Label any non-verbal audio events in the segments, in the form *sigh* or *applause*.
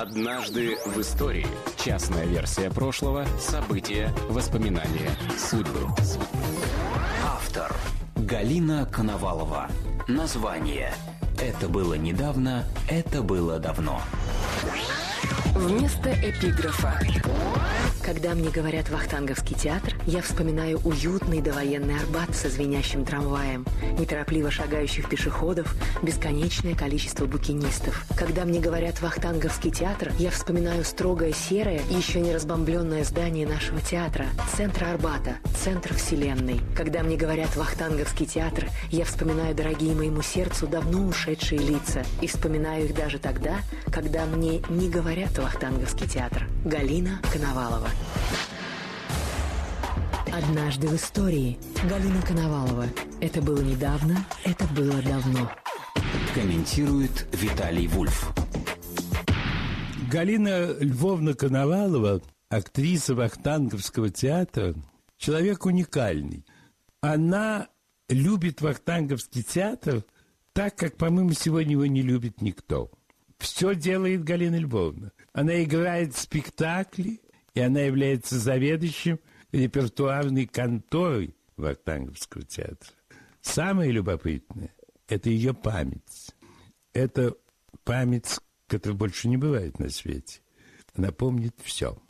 Однажды в истории. Частная версия прошлого, события, воспоминания, судьбы. Автор Галина Коновалова. Название Это было недавно, это было давно. Вместо эпиграфа. Когда мне говорят «Вахтанговский театр», я вспоминаю уютный довоенный Арбат со звенящим трамваем, неторопливо шагающих пешеходов, бесконечное количество букинистов. Когда мне говорят «Вахтанговский театр», я вспоминаю строгое серое и еще не разбомбленное здание нашего театра, центра Арбата, центр вселенной. Когда мне говорят «Вахтанговский театр», я вспоминаю дорогие моему сердцу давно ушедшие лица и вспоминаю их даже тогда, когда мне не говорят «Вахтанговский театр». Галина Коновалова. Однажды в истории. Галина Коновалова. Это было недавно, это было давно. Комментирует Виталий Вульф. Галина Львовна Коновалова, актриса Вахтанговского театра, человек уникальный. Она любит Вахтанговский театр так, как, по-моему, сегодня его не любит никто. Все делает Галина Львовна. Она играет спектакли, и она является заведующим репертуарной конторой Вахтанговского театра. Самое любопытное – это ее память. Это память, которая больше не бывает на свете. Она помнит все.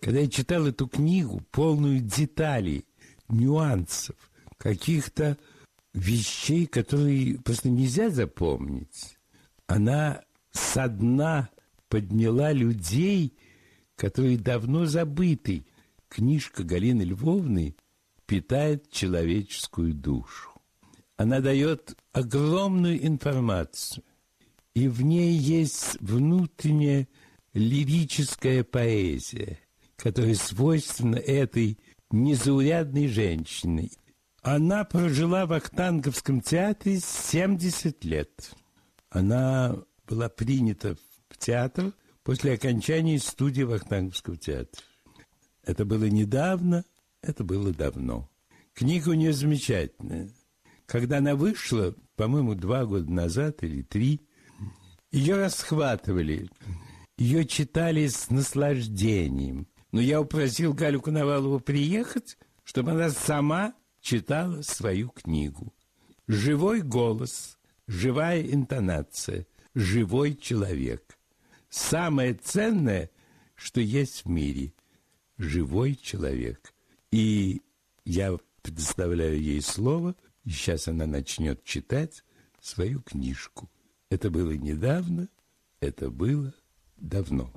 Когда я читал эту книгу, полную деталей, нюансов, каких-то вещей, которые просто нельзя запомнить, она со дна подняла людей, которые давно забыты. Книжка Галины Львовны питает человеческую душу. Она дает огромную информацию, и в ней есть внутренняя лирическая поэзия, которая свойственна этой незаурядной женщине. Она прожила в Ахтанговском театре 70 лет. Она была принята в театр после окончания студии Вахтанговского театра. Это было недавно, это было давно. Книга у нее замечательная. Когда она вышла, по-моему, два года назад или три, ее расхватывали, ее читали с наслаждением. Но я упросил Галю Коновалову приехать, чтобы она сама читала свою книгу. Живой голос, живая интонация, живой человек. Самое ценное, что есть в мире – живой человек. И я предоставляю ей слово, и сейчас она начнет читать свою книжку. Это было недавно, это было давно.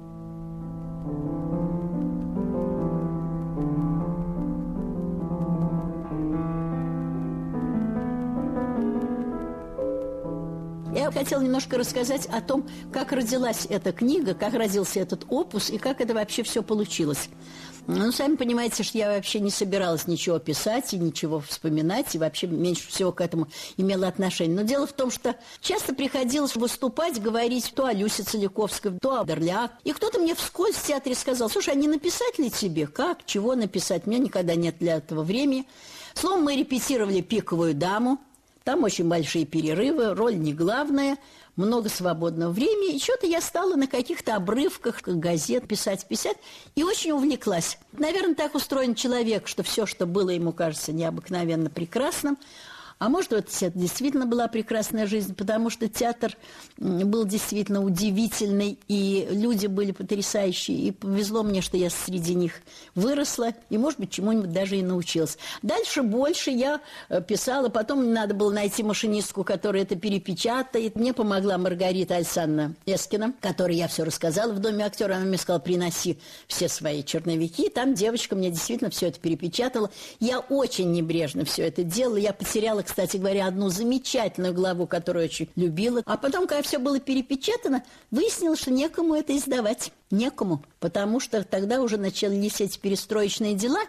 Я хотела немножко рассказать о том, как родилась эта книга, как родился этот опус и как это вообще все получилось. Ну, сами понимаете, что я вообще не собиралась ничего писать и ничего вспоминать, и вообще меньше всего к этому имела отношение. Но дело в том, что часто приходилось выступать, говорить то о Люсе Целиковской, то о Дерляк. И кто-то мне вскользь в театре сказал, слушай, а не написать ли тебе? Как? Чего написать? У меня никогда нет для этого времени. Словом, мы репетировали «Пиковую даму», там очень большие перерывы, роль не главная, много свободного времени. И что-то я стала на каких-то обрывках газет писать, писать, и очень увлеклась. Наверное, так устроен человек, что все, что было ему кажется необыкновенно прекрасным, а может, это действительно была прекрасная жизнь, потому что театр был действительно удивительный, и люди были потрясающие, и повезло мне, что я среди них выросла, и, может быть, чему-нибудь даже и научилась. Дальше больше я э, писала, потом надо было найти машинистку, которая это перепечатает. Мне помогла Маргарита Александровна Эскина, которой я все рассказала в Доме актера. Она мне сказала, приноси все свои черновики. Там девочка мне действительно все это перепечатала. Я очень небрежно все это делала. Я потеряла, кстати говоря, одну замечательную главу, которую очень любила. А потом, когда все было перепечатано, выяснилось, что некому это издавать. Некому, потому что тогда уже начались эти перестроечные дела,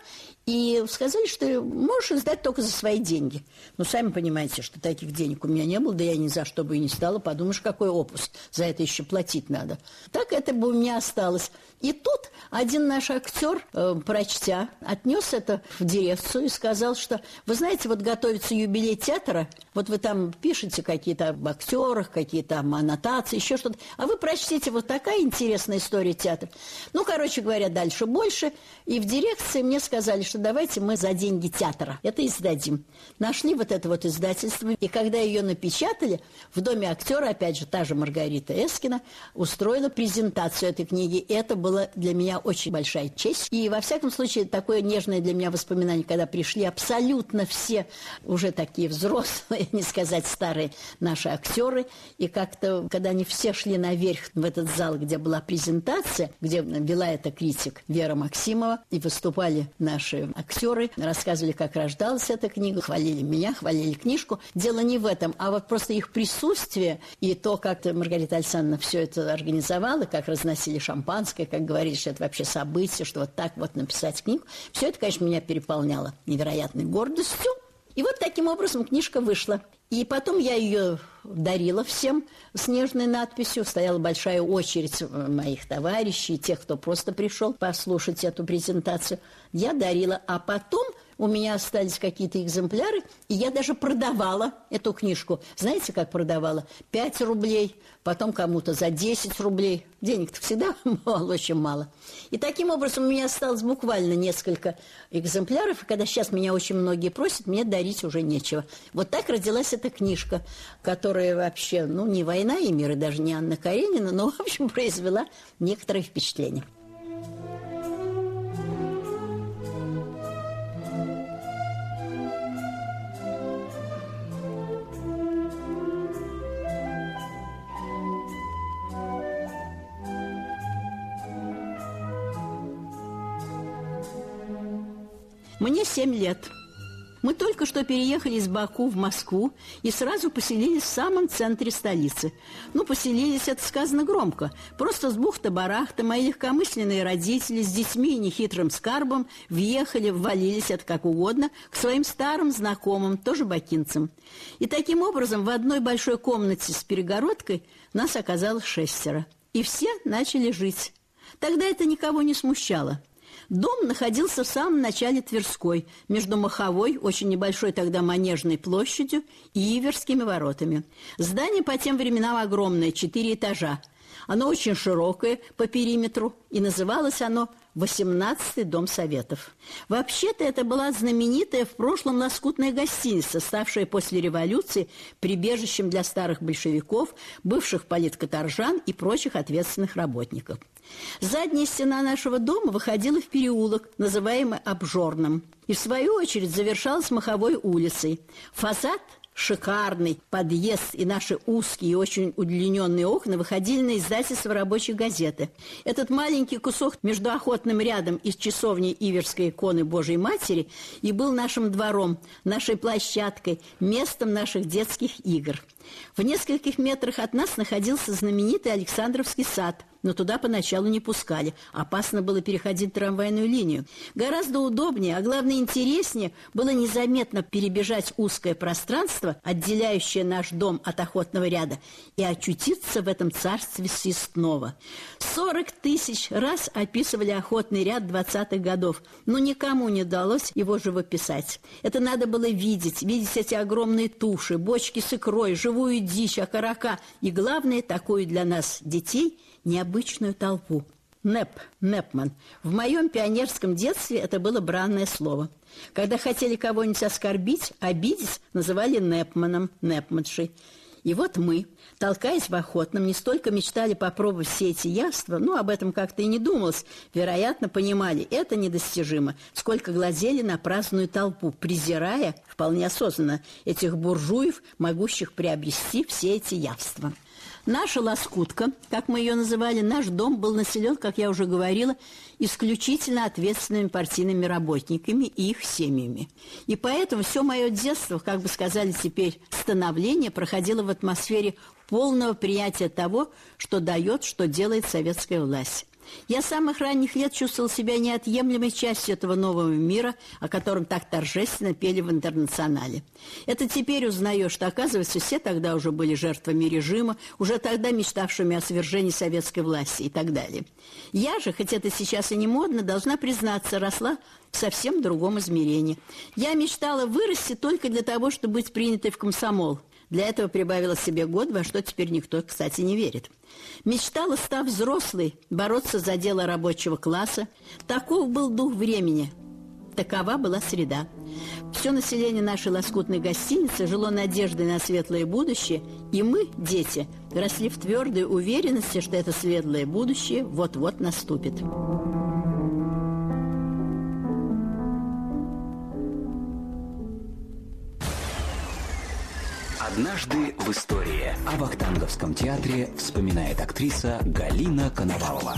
и сказали, что можешь издать только за свои деньги. Ну, сами понимаете, что таких денег у меня не было, да я ни за что бы и не стала. Подумаешь, какой опус, за это еще платить надо. Так это бы у меня осталось. И тут один наш актер, э, прочтя, отнес это в дирекцию и сказал, что, вы знаете, вот готовится юбилей театра, вот вы там пишете какие-то об актерах, какие-то аннотации, еще что-то, а вы прочтите, вот такая интересная история театра. Ну, короче говоря, дальше больше. И в дирекции мне сказали, что давайте мы за деньги театра это издадим. Нашли вот это вот издательство, и когда ее напечатали, в Доме актера, опять же, та же Маргарита Эскина, устроила презентацию этой книги. И это было для меня очень большая честь. И, во всяком случае, такое нежное для меня воспоминание, когда пришли абсолютно все уже такие взрослые, *laughs* не сказать старые наши актеры, и как-то, когда они все шли наверх в этот зал, где была презентация, где вела это критик Вера Максимова, и выступали наши актеры, рассказывали, как рождалась эта книга, хвалили меня, хвалили книжку. Дело не в этом, а вот просто их присутствие и то, как Маргарита Александровна все это организовала, как разносили шампанское, как говорили, что это вообще событие, что вот так вот написать книгу, все это, конечно, меня переполняло невероятной гордостью. И вот таким образом книжка вышла. И потом я ее дарила всем с нежной надписью. Стояла большая очередь моих товарищей, тех, кто просто пришел послушать эту презентацию. Я дарила. А потом у меня остались какие-то экземпляры, и я даже продавала эту книжку. Знаете, как продавала? 5 рублей, потом кому-то за 10 рублей. Денег-то всегда *laughs* мало, очень мало. И таким образом у меня осталось буквально несколько экземпляров, и когда сейчас меня очень многие просят, мне дарить уже нечего. Вот так родилась эта книжка, которая вообще, ну, не «Война и мир», и даже не Анна Каренина, но, в общем, *laughs* произвела некоторое впечатление. Мне семь лет. Мы только что переехали из Баку в Москву и сразу поселились в самом центре столицы. Ну, поселились, это сказано громко. Просто с бухта-барахта мои легкомысленные родители с детьми и нехитрым скарбом въехали, ввалились, это как угодно, к своим старым знакомым, тоже бакинцам. И таким образом в одной большой комнате с перегородкой нас оказалось шестеро. И все начали жить. Тогда это никого не смущало – Дом находился в самом начале Тверской, между Маховой, очень небольшой тогда Манежной площадью, и Иверскими воротами. Здание по тем временам огромное, четыре этажа. Оно очень широкое по периметру, и называлось оно 18-й дом советов. Вообще-то это была знаменитая в прошлом лоскутная гостиница, ставшая после революции прибежищем для старых большевиков, бывших политкоторжан и прочих ответственных работников. Задняя стена нашего дома выходила в переулок, называемый Обжорным, и в свою очередь завершалась Маховой улицей. Фасад шикарный подъезд и наши узкие очень удлиненные окна выходили на издательство рабочей газеты. Этот маленький кусок между охотным рядом из часовни Иверской иконы Божьей Матери и был нашим двором, нашей площадкой, местом наших детских игр. В нескольких метрах от нас находился знаменитый Александровский сад – но туда поначалу не пускали. Опасно было переходить трамвайную линию. Гораздо удобнее, а главное интереснее, было незаметно перебежать узкое пространство, отделяющее наш дом от охотного ряда, и очутиться в этом царстве свистного. Сорок тысяч раз описывали охотный ряд двадцатых годов, но никому не удалось его живописать. Это надо было видеть, видеть эти огромные туши, бочки с икрой, живую дичь, окорока и, главное, такую для нас, детей – необычную толпу. Неп, Непман. В моем пионерском детстве это было бранное слово. Когда хотели кого-нибудь оскорбить, обидеть, называли Непманом, Непманшей. И вот мы, толкаясь в охотном, не столько мечтали попробовать все эти явства, ну, об этом как-то и не думалось, вероятно, понимали, это недостижимо, сколько глазели на праздную толпу, презирая, вполне осознанно, этих буржуев, могущих приобрести все эти явства. Наша лоскутка, как мы ее называли, наш дом был населен, как я уже говорила, исключительно ответственными партийными работниками и их семьями. И поэтому все мое детство, как бы сказали теперь, становление проходило в атмосфере полного приятия того, что дает, что делает советская власть. Я с самых ранних лет чувствовал себя неотъемлемой частью этого нового мира, о котором так торжественно пели в «Интернационале». Это теперь узнаешь, что, оказывается, все тогда уже были жертвами режима, уже тогда мечтавшими о свержении советской власти и так далее. Я же, хоть это сейчас и не модно, должна признаться, росла в совсем другом измерении. Я мечтала вырасти только для того, чтобы быть принятой в комсомол – для этого прибавила себе год, во что теперь никто, кстати, не верит. Мечтала, став взрослой, бороться за дело рабочего класса. Таков был дух времени. Такова была среда. Все население нашей лоскутной гостиницы жило надеждой на светлое будущее, и мы, дети, росли в твердой уверенности, что это светлое будущее вот-вот наступит. Однажды в истории о Вахтанговском театре вспоминает актриса Галина Коновалова.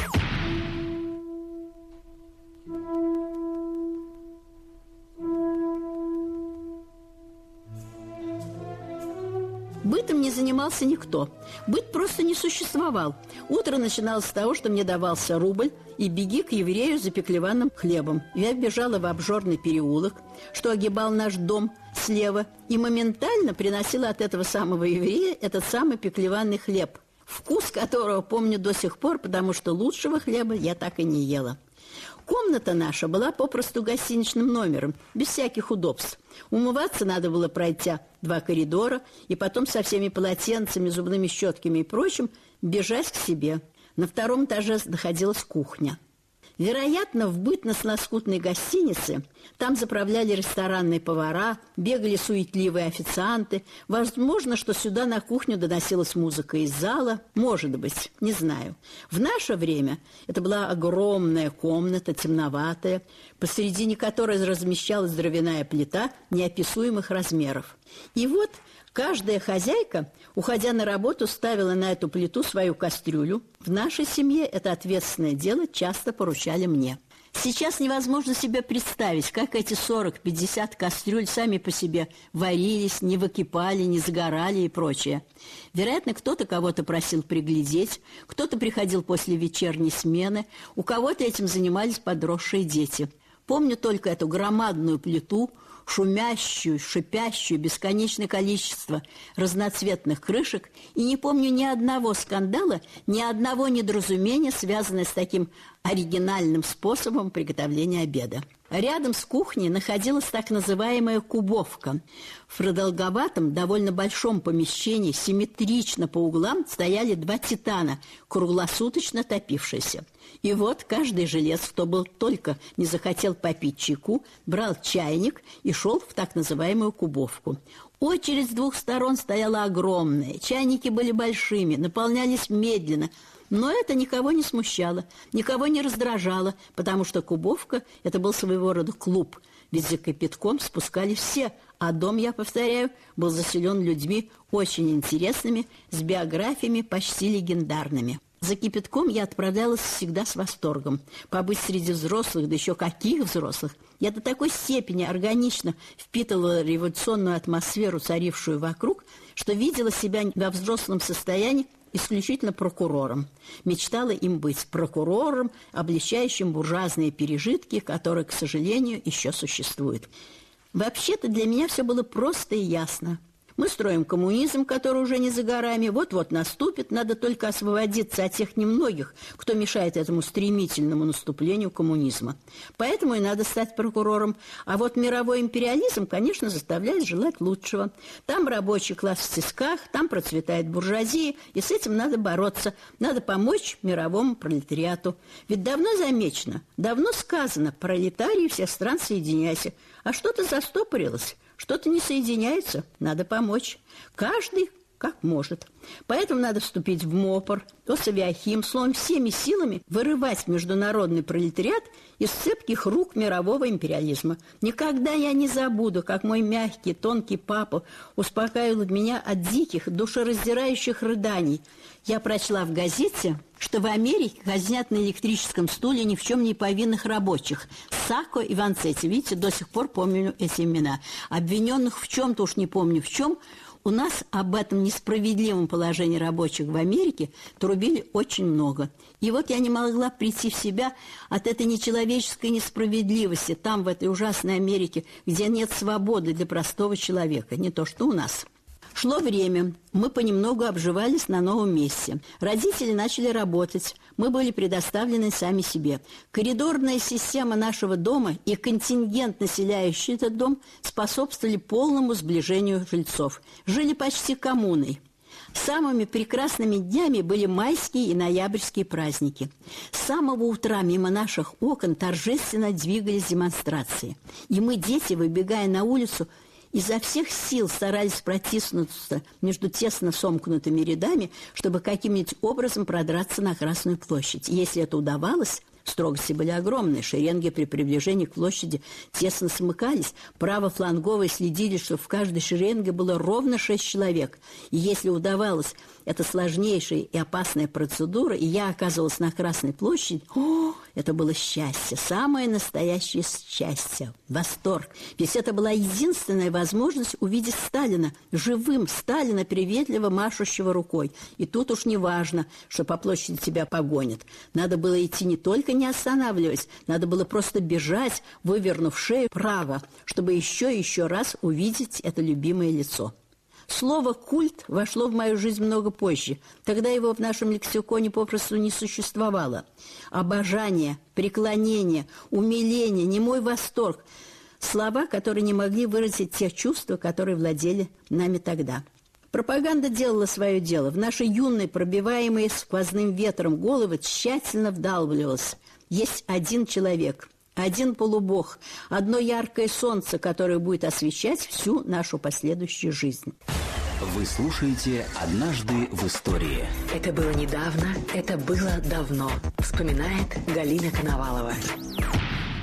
Бытом не занимался никто. Быт просто не существовал. Утро начиналось с того, что мне давался рубль, и беги к еврею за пеклеванным хлебом. Я бежала в обжорный переулок, что огибал наш дом слева, и моментально приносила от этого самого еврея этот самый пеклеванный хлеб, вкус которого помню до сих пор, потому что лучшего хлеба я так и не ела. Комната наша была попросту гостиничным номером, без всяких удобств. Умываться надо было пройти два коридора и потом со всеми полотенцами, зубными щетками и прочим бежать к себе. На втором этаже находилась кухня – Вероятно, в бытно-слоскутной гостинице там заправляли ресторанные повара, бегали суетливые официанты. Возможно, что сюда на кухню доносилась музыка из зала. Может быть, не знаю. В наше время это была огромная комната, темноватая, посередине которой размещалась дровяная плита неописуемых размеров. И вот Каждая хозяйка, уходя на работу, ставила на эту плиту свою кастрюлю. В нашей семье это ответственное дело часто поручали мне. Сейчас невозможно себе представить, как эти 40-50 кастрюль сами по себе варились, не выкипали, не загорали и прочее. Вероятно, кто-то кого-то просил приглядеть, кто-то приходил после вечерней смены, у кого-то этим занимались подросшие дети. Помню только эту громадную плиту – шумящую, шипящую, бесконечное количество разноцветных крышек, и не помню ни одного скандала, ни одного недоразумения, связанного с таким оригинальным способом приготовления обеда. Рядом с кухней находилась так называемая кубовка. В продолговатом, довольно большом помещении, симметрично по углам, стояли два титана, круглосуточно топившиеся. И вот каждый жилец, кто был только не захотел попить чайку, брал чайник и шел в так называемую кубовку. Очередь с двух сторон стояла огромная, чайники были большими, наполнялись медленно, но это никого не смущало, никого не раздражало, потому что Кубовка – это был своего рода клуб, ведь за кипятком спускали все, а дом, я повторяю, был заселен людьми очень интересными, с биографиями почти легендарными. За кипятком я отправлялась всегда с восторгом. Побыть среди взрослых, да еще каких взрослых. Я до такой степени органично впитывала революционную атмосферу, царившую вокруг, что видела себя во взрослом состоянии исключительно прокурором. Мечтала им быть прокурором, обличающим буржуазные пережитки, которые, к сожалению, еще существуют. Вообще-то для меня все было просто и ясно. Мы строим коммунизм, который уже не за горами, вот-вот наступит, надо только освободиться от тех немногих, кто мешает этому стремительному наступлению коммунизма. Поэтому и надо стать прокурором. А вот мировой империализм, конечно, заставляет желать лучшего. Там рабочий класс в тисках, там процветает буржуазия, и с этим надо бороться. Надо помочь мировому пролетариату. Ведь давно замечено, давно сказано, пролетарии всех стран соединяйся. А что-то застопорилось. Что-то не соединяется, надо помочь. Каждый как может. Поэтому надо вступить в МОПор, Осавиахим, словом, всеми силами вырывать международный пролетариат из цепких рук мирового империализма. Никогда я не забуду, как мой мягкий, тонкий папа успокаивал меня от диких, душераздирающих рыданий. Я прочла в газете, что в Америке казнят на электрическом стуле ни в чем не повинных рабочих. Сако и Ванцетти, видите, до сих пор помню эти имена. Обвиненных в чем-то, уж не помню в чем, У нас об этом несправедливом положении рабочих в Америке трубили очень много. И вот я не могла прийти в себя от этой нечеловеческой несправедливости там, в этой ужасной Америке, где нет свободы для простого человека, не то что у нас. Шло время, мы понемногу обживались на новом месте. Родители начали работать, мы были предоставлены сами себе. Коридорная система нашего дома и контингент, населяющий этот дом, способствовали полному сближению жильцов. Жили почти коммуной. Самыми прекрасными днями были майские и ноябрьские праздники. С самого утра мимо наших окон торжественно двигались демонстрации. И мы, дети, выбегая на улицу, изо всех сил старались протиснуться между тесно сомкнутыми рядами, чтобы каким-нибудь образом продраться на Красную площадь. Если это удавалось, Строгости были огромные. Шеренги при приближении к площади тесно смыкались. Правофланговые следили, что в каждой шеренге было ровно шесть человек. И если удавалось эта сложнейшая и опасная процедура, и я оказывалась на Красной площади, о, это было счастье, самое настоящее счастье, восторг. Ведь это была единственная возможность увидеть Сталина, живым Сталина, приветливо машущего рукой. И тут уж не важно, что по площади тебя погонят. Надо было идти не только не останавливаясь, надо было просто бежать, вывернув шею право, чтобы еще и еще раз увидеть это любимое лицо. Слово «культ» вошло в мою жизнь много позже. Тогда его в нашем лексиконе попросту не существовало. Обожание, преклонение, умиление, немой восторг – слова, которые не могли выразить те чувства, которые владели нами тогда. Пропаганда делала свое дело. В наши юные, пробиваемые сквозным ветром головы тщательно вдалбливалось. Есть один человек – один полубог, одно яркое солнце, которое будет освещать всю нашу последующую жизнь. Вы слушаете «Однажды в истории». Это было недавно, это было давно, вспоминает Галина Коновалова.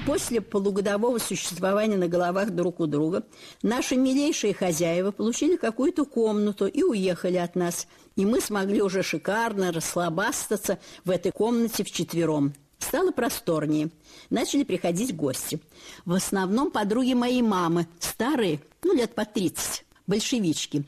После полугодового существования на головах друг у друга наши милейшие хозяева получили какую-то комнату и уехали от нас. И мы смогли уже шикарно расслабастаться в этой комнате вчетвером. Стало просторнее. Начали приходить гости. В основном подруги моей мамы, старые, ну, лет по 30, большевички.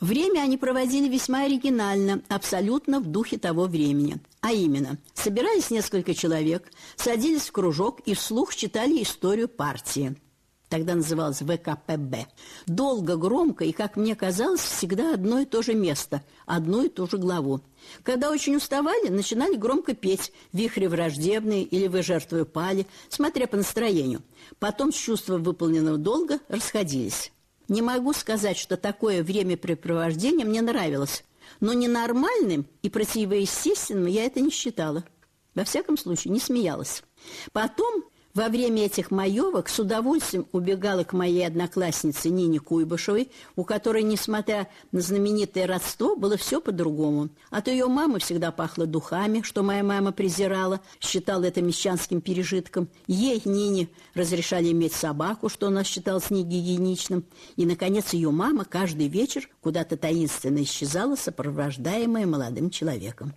Время они проводили весьма оригинально, абсолютно в духе того времени. А именно, собирались несколько человек, садились в кружок и вслух читали историю партии – тогда называлась ВКПБ. Долго, громко и, как мне казалось, всегда одно и то же место, одну и ту же главу. Когда очень уставали, начинали громко петь «Вихри враждебные» или «Вы жертвы пали», смотря по настроению. Потом с чувством выполненного долга расходились. Не могу сказать, что такое времяпрепровождение мне нравилось, но ненормальным и противоестественным я это не считала. Во всяком случае, не смеялась. Потом во время этих маевок с удовольствием убегала к моей однокласснице Нине Куйбышевой, у которой, несмотря на знаменитое родство, было все по-другому. От ее мамы всегда пахло духами, что моя мама презирала, считала это мещанским пережитком. Ей, Нине, разрешали иметь собаку, что у нас считалось негигиеничным. И, наконец, ее мама каждый вечер куда-то таинственно исчезала, сопровождаемая молодым человеком.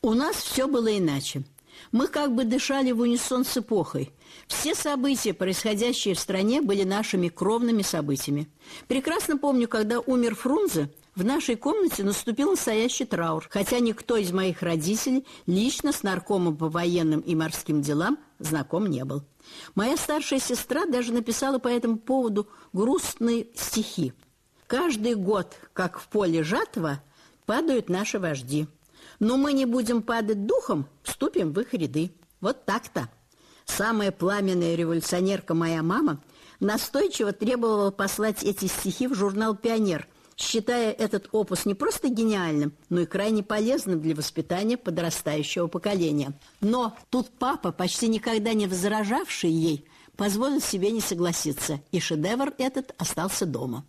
У нас все было иначе. Мы как бы дышали в унисон с эпохой. Все события, происходящие в стране, были нашими кровными событиями. Прекрасно помню, когда умер Фрунзе, в нашей комнате наступил настоящий траур, хотя никто из моих родителей лично с наркомом по военным и морским делам знаком не был. Моя старшая сестра даже написала по этому поводу грустные стихи. «Каждый год, как в поле жатва, падают наши вожди». Но мы не будем падать духом, вступим в их ряды. Вот так-то. Самая пламенная революционерка моя мама настойчиво требовала послать эти стихи в журнал «Пионер», считая этот опус не просто гениальным, но и крайне полезным для воспитания подрастающего поколения. Но тут папа, почти никогда не возражавший ей, позволил себе не согласиться, и шедевр этот остался дома.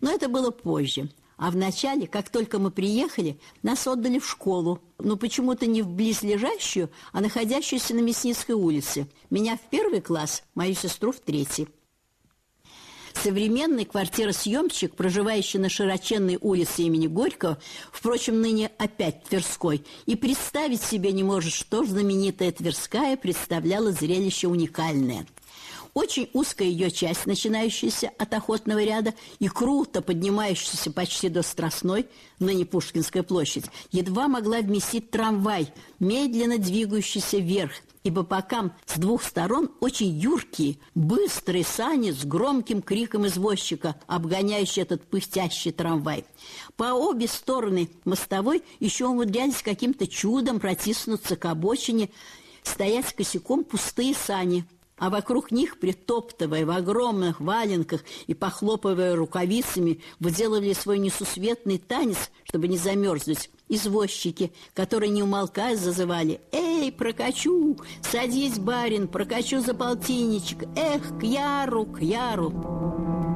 Но это было позже – а вначале, как только мы приехали, нас отдали в школу, но почему-то не в близлежащую, а находящуюся на Мясницкой улице. Меня в первый класс, мою сестру в третий. Современный квартиросъемщик, проживающий на широченной улице имени Горького, впрочем, ныне опять Тверской, и представить себе не может, что знаменитая Тверская представляла зрелище уникальное – Очень узкая ее часть, начинающаяся от охотного ряда и круто поднимающаяся почти до Страстной, ныне Пушкинская площадь, едва могла вместить трамвай, медленно двигающийся вверх, и по бокам с двух сторон очень юркие, быстрые сани с громким криком извозчика, обгоняющий этот пыхтящий трамвай. По обе стороны мостовой еще умудрялись каким-то чудом протиснуться к обочине, стоять косяком пустые сани, а вокруг них, притоптывая в огромных валенках и похлопывая рукавицами, выделывали свой несусветный танец, чтобы не замерзнуть, извозчики, которые, не умолкая, зазывали «Эй, прокачу! Садись, барин, прокачу за полтинничек! Эх, к яру, к яру!»